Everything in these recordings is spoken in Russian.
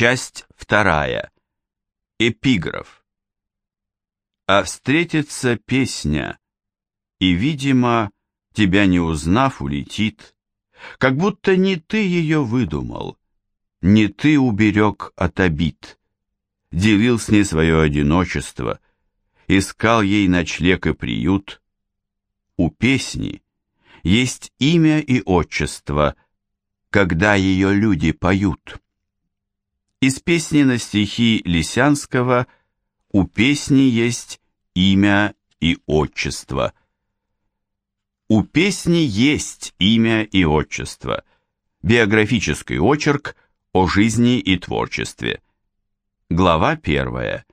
Часть вторая. Эпиграф. А встретится песня, и, видимо, тебя не узнав, улетит, как будто не ты ее выдумал, не ты уберег от обид, делил с ней свое одиночество, искал ей ночлег и приют. У песни есть имя и отчество, когда ее люди поют. Из песни на стихи Лисянского у песни есть имя и отчество. У песни есть имя и отчество. Биографический очерк о жизни и творчестве. Глава первая.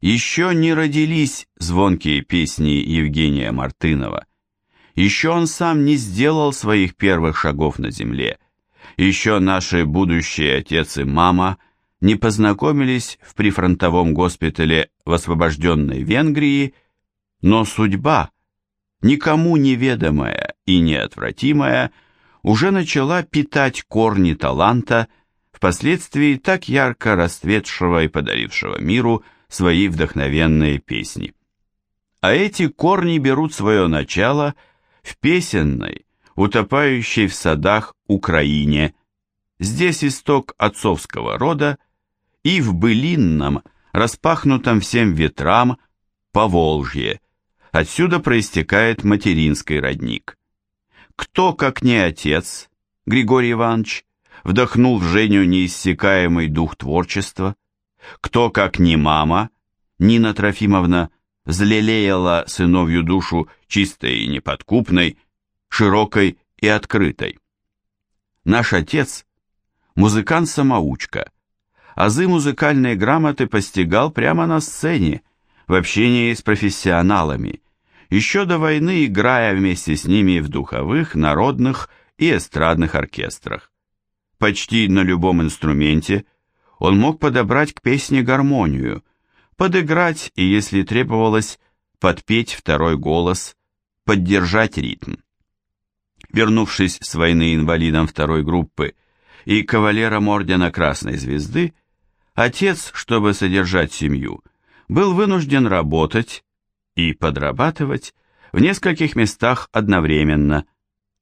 Еще не родились звонкие песни Евгения Мартынова. Еще он сам не сделал своих первых шагов на земле – еще наши будущие отец и мама не познакомились в прифронтовом госпитале в освобожденной Венгрии, но судьба, никому неведомая и неотвратимая, уже начала питать корни таланта, впоследствии так ярко расцветшего и подарившего миру свои вдохновенные песни. А эти корни берут свое начало в песенной, утопающей в садах Украине. Здесь исток отцовского рода и в былинном, распахнутом всем ветрам, Поволжье. Отсюда проистекает материнский родник. Кто, как не отец, Григорий Иванович, вдохнул в Женю неиссякаемый дух творчества? Кто, как не мама, Нина Трофимовна, взлелеяла сыновью душу чистой и неподкупной, широкой и открытой. Наш отец – музыкант-самоучка, азы музыкальной грамоты постигал прямо на сцене, в общении с профессионалами, еще до войны играя вместе с ними в духовых, народных и эстрадных оркестрах. Почти на любом инструменте он мог подобрать к песне гармонию, подыграть и, если требовалось, подпеть второй голос, поддержать ритм вернувшись с войны инвалидом второй группы и кавалером ордена Красной Звезды, отец, чтобы содержать семью, был вынужден работать и подрабатывать в нескольких местах одновременно,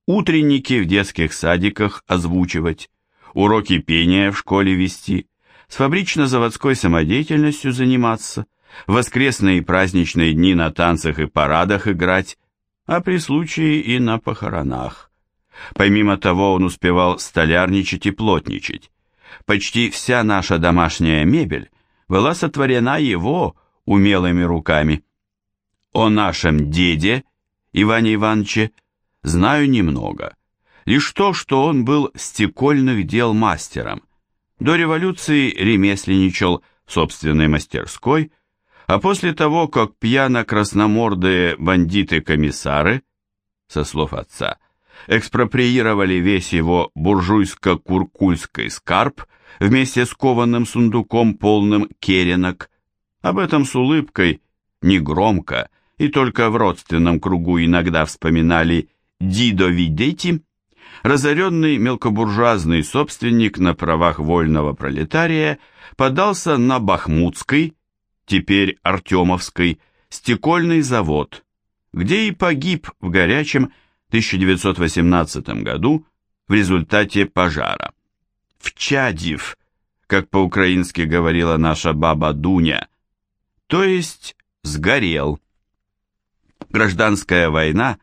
утренники в детских садиках озвучивать, уроки пения в школе вести, с фабрично-заводской самодеятельностью заниматься, воскресные и праздничные дни на танцах и парадах играть, а при случае и на похоронах. Помимо того, он успевал столярничать и плотничать. Почти вся наша домашняя мебель была сотворена его умелыми руками. О нашем деде, Иване Ивановиче, знаю немного. Лишь то, что он был стекольных дел мастером. До революции ремесленничал в собственной мастерской, а после того, как пьяно-красномордые бандиты-комиссары, со слов отца, экспроприировали весь его буржуйско-куркульский скарб вместе с кованым сундуком, полным керенок, об этом с улыбкой, негромко и только в родственном кругу иногда вспоминали «Дидо видите», разоренный мелкобуржуазный собственник на правах вольного пролетария подался на Бахмутский, теперь Артемовской, стекольный завод, где и погиб в горячем 1918 году в результате пожара. В Чадив, как по-украински говорила наша баба Дуня, то есть сгорел. Гражданская война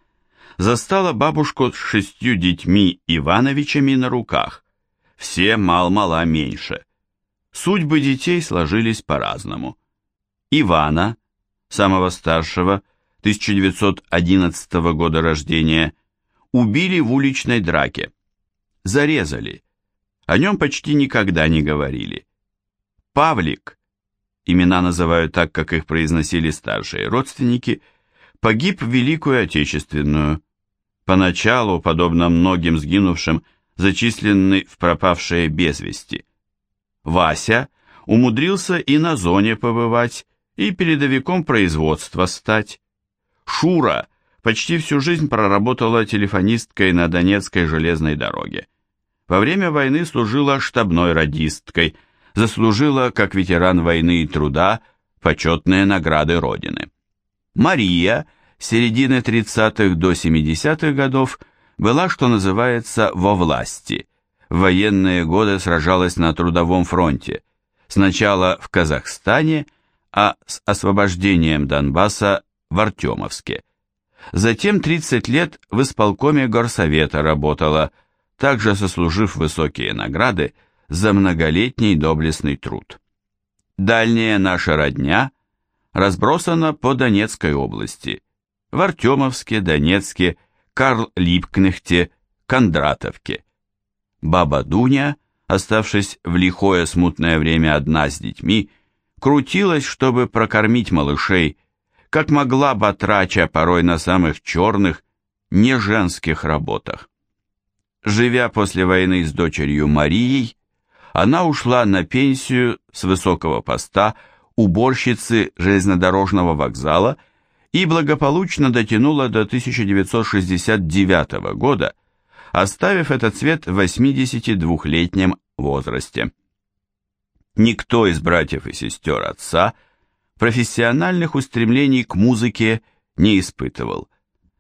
застала бабушку с шестью детьми Ивановичами на руках, все мал-мала меньше. Судьбы детей сложились по-разному. Ивана, самого старшего, 1911 года рождения, убили в уличной драке. Зарезали. О нем почти никогда не говорили. Павлик, имена называют так, как их произносили старшие родственники, погиб в Великую Отечественную. Поначалу, подобно многим сгинувшим, зачисленный в пропавшие без вести. Вася умудрился и на зоне побывать, и передовиком производства стать. Шура почти всю жизнь проработала телефонисткой на Донецкой железной дороге. Во время войны служила штабной радисткой, заслужила, как ветеран войны и труда, почетные награды Родины. Мария с середины 30-х до 70-х годов была, что называется, во власти. В военные годы сражалась на трудовом фронте, сначала в Казахстане, а с освобождением Донбасса в Артемовске. Затем 30 лет в исполкоме горсовета работала, также сослужив высокие награды за многолетний доблестный труд. Дальняя наша родня разбросана по Донецкой области, в Артемовске, Донецке, Карл-Липкнехте, Кондратовке. Баба Дуня, оставшись в лихое смутное время одна с детьми, крутилась, чтобы прокормить малышей, как могла батрача порой на самых черных, не женских работах. Живя после войны с дочерью Марией, она ушла на пенсию с высокого поста уборщицы железнодорожного вокзала и благополучно дотянула до 1969 года, оставив этот цвет в 82-летнем возрасте. Никто из братьев и сестер отца профессиональных устремлений к музыке не испытывал.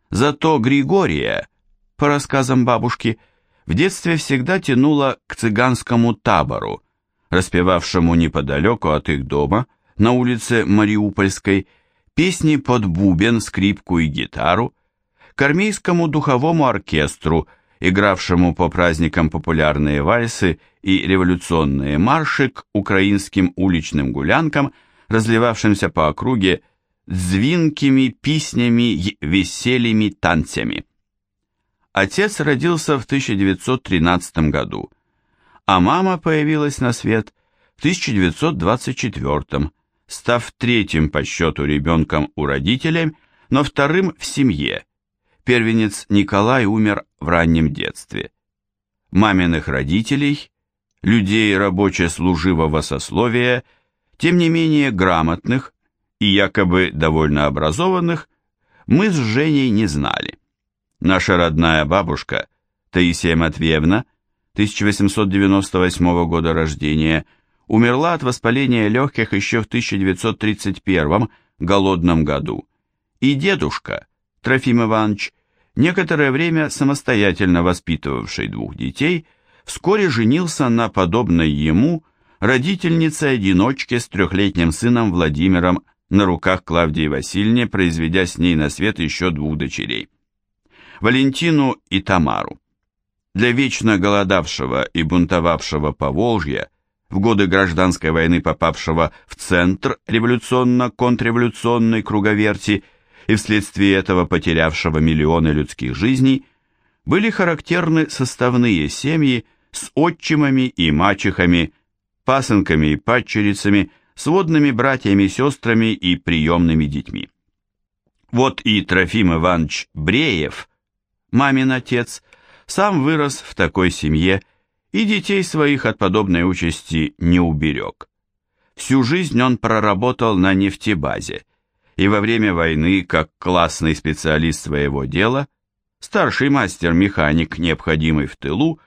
Зато Григория, по рассказам бабушки, в детстве всегда тянуло к цыганскому табору, распевавшему неподалеку от их дома, на улице Мариупольской, песни под бубен, скрипку и гитару, к армейскому духовому оркестру, игравшему по праздникам популярные вальсы и революционные марши к украинским уличным гулянкам, разливавшимся по округе звинкими песнями и веселыми танцами. Отец родился в 1913 году, а мама появилась на свет в 1924, став третьим по счету ребенком у родителей, но вторым в семье. Первенец Николай умер в раннем детстве. Маминых родителей, людей рабоче-служивого сословия, тем не менее грамотных и якобы довольно образованных, мы с Женей не знали. Наша родная бабушка, Таисия Матвеевна, 1898 года рождения, умерла от воспаления легких еще в 1931 голодном году. И дедушка, Трофим Иванович, некоторое время самостоятельно воспитывавший двух детей, вскоре женился на подобной ему родительнице-одиночке с трехлетним сыном Владимиром на руках Клавдии Васильевне, произведя с ней на свет еще двух дочерей. Валентину и Тамару. Для вечно голодавшего и бунтовавшего Поволжья, в годы гражданской войны попавшего в центр революционно-контрреволюционной круговерти и вследствие этого потерявшего миллионы людских жизней, были характерны составные семьи с отчимами и мачехами, пасынками и падчерицами, сводными братьями, сестрами и приемными детьми. Вот и Трофим Иванович Бреев – мамин отец, сам вырос в такой семье и детей своих от подобной участи не уберег. Всю жизнь он проработал на нефтебазе, и во время войны, как классный специалист своего дела, старший мастер-механик, необходимый в тылу,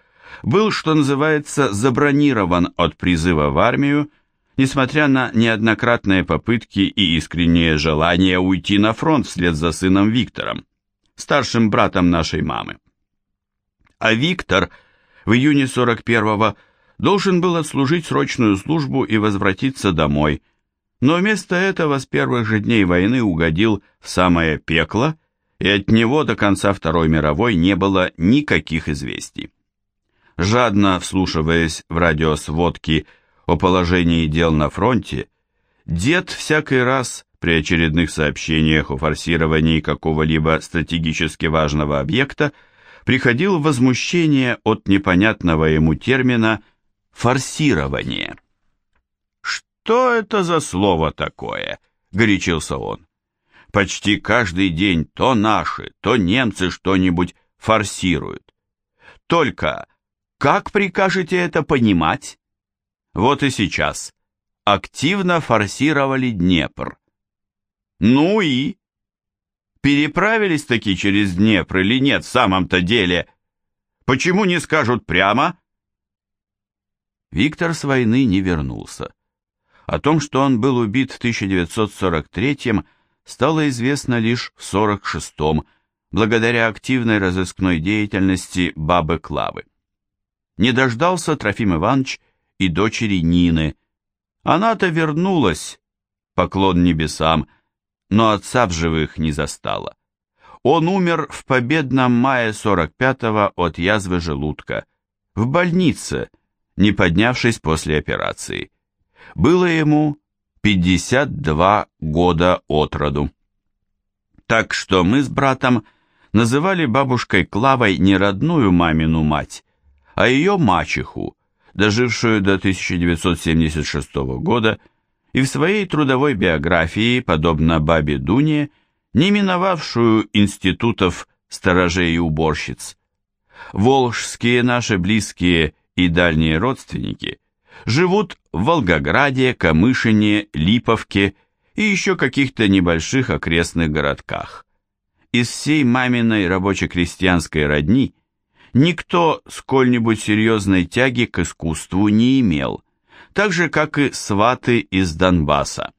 был, что называется, забронирован от призыва в армию, несмотря на неоднократные попытки и искреннее желание уйти на фронт вслед за сыном Виктором старшим братом нашей мамы. А Виктор в июне 41-го должен был отслужить срочную службу и возвратиться домой, но вместо этого с первых же дней войны угодил в самое пекло, и от него до конца Второй мировой не было никаких известий. Жадно вслушиваясь в радиосводки о положении дел на фронте, дед всякий раз при очередных сообщениях о форсировании какого-либо стратегически важного объекта приходил в возмущение от непонятного ему термина «форсирование». «Что это за слово такое?» — горячился он. «Почти каждый день то наши, то немцы что-нибудь форсируют. Только как прикажете это понимать?» Вот и сейчас активно форсировали Днепр. Ну и? Переправились таки через Днепр или нет в самом-то деле? Почему не скажут прямо? Виктор с войны не вернулся. О том, что он был убит в 1943-м, стало известно лишь в 1946-м, благодаря активной разыскной деятельности бабы Клавы. Не дождался Трофим Иванович и дочери Нины. Она-то вернулась, поклон небесам, но отца в живых не застала. Он умер в победном мае 45-го от язвы желудка, в больнице, не поднявшись после операции. Было ему 52 года от роду. Так что мы с братом называли бабушкой Клавой не родную мамину мать, а ее мачеху, дожившую до 1976 года и в своей трудовой биографии, подобно бабе Дуне, не миновавшую институтов сторожей и уборщиц. Волжские наши близкие и дальние родственники живут в Волгограде, Камышине, Липовке и еще каких-то небольших окрестных городках. Из всей маминой рабоче-крестьянской родни никто сколь-нибудь серьезной тяги к искусству не имел, так же, как и сваты из Донбасса.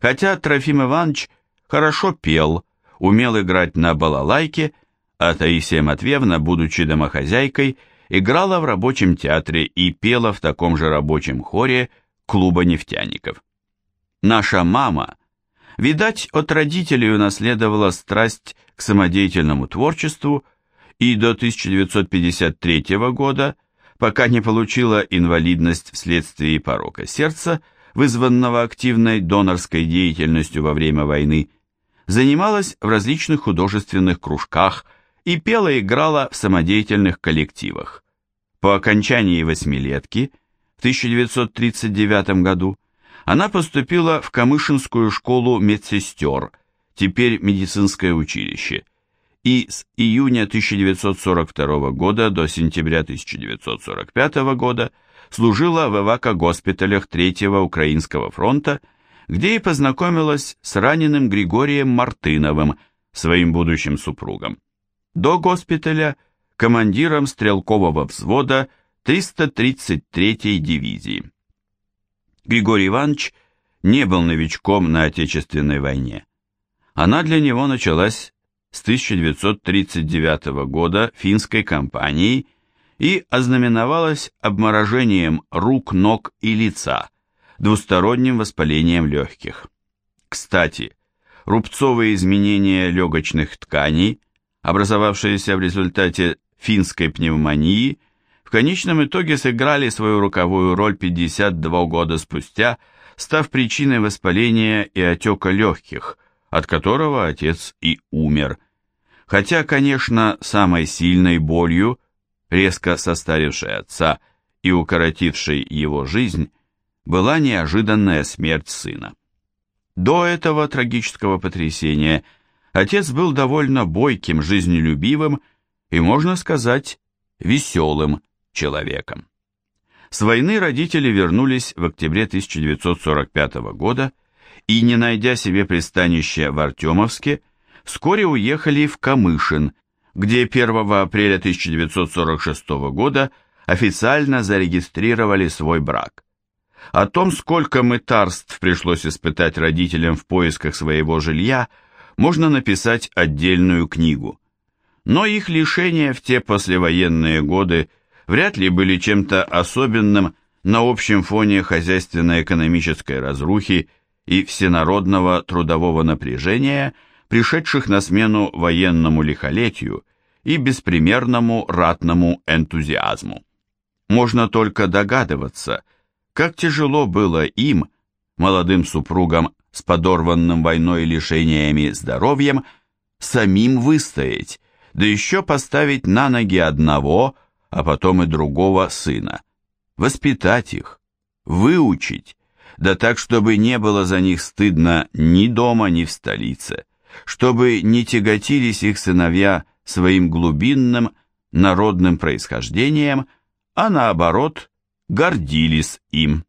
Хотя Трофим Иванович хорошо пел, умел играть на балалайке, а Таисия Матвеевна, будучи домохозяйкой, играла в рабочем театре и пела в таком же рабочем хоре клуба нефтяников. Наша мама, видать, от родителей унаследовала страсть к самодеятельному творчеству и до 1953 года, пока не получила инвалидность вследствие порока сердца, вызванного активной донорской деятельностью во время войны, занималась в различных художественных кружках и пела и играла в самодеятельных коллективах. По окончании восьмилетки в 1939 году она поступила в Камышинскую школу медсестер, теперь медицинское училище, и с июня 1942 года до сентября 1945 года служила в эвако-госпиталях Третьего Украинского фронта, где и познакомилась с раненым Григорием Мартыновым, своим будущим супругом. До госпиталя командиром стрелкового взвода 333-й дивизии. Григорий Иванович не был новичком на Отечественной войне. Она для него началась с 1939 года финской кампанией и ознаменовалась обморожением рук, ног и лица, двусторонним воспалением легких. Кстати, рубцовые изменения легочных тканей, образовавшиеся в результате финской пневмонии, в конечном итоге сыграли свою роковую роль 52 года спустя, став причиной воспаления и отека легких, от которого отец и умер. Хотя, конечно, самой сильной болью, резко состарившей отца и укоротившей его жизнь, была неожиданная смерть сына. До этого трагического потрясения отец был довольно бойким, жизнелюбивым и, можно сказать, веселым человеком. С войны родители вернулись в октябре 1945 года и, не найдя себе пристанище в Артемовске, вскоре уехали в Камышин, где 1 апреля 1946 года официально зарегистрировали свой брак. О том, сколько мытарств пришлось испытать родителям в поисках своего жилья, можно написать отдельную книгу. Но их лишения в те послевоенные годы вряд ли были чем-то особенным на общем фоне хозяйственно-экономической разрухи и всенародного трудового напряжения, пришедших на смену военному лихолетию и беспримерному ратному энтузиазму. Можно только догадываться – как тяжело было им, молодым супругам с подорванным войной лишениями здоровьем, самим выстоять, да еще поставить на ноги одного, а потом и другого сына, воспитать их, выучить, да так, чтобы не было за них стыдно ни дома, ни в столице, чтобы не тяготились их сыновья своим глубинным народным происхождением, а наоборот, гордились им.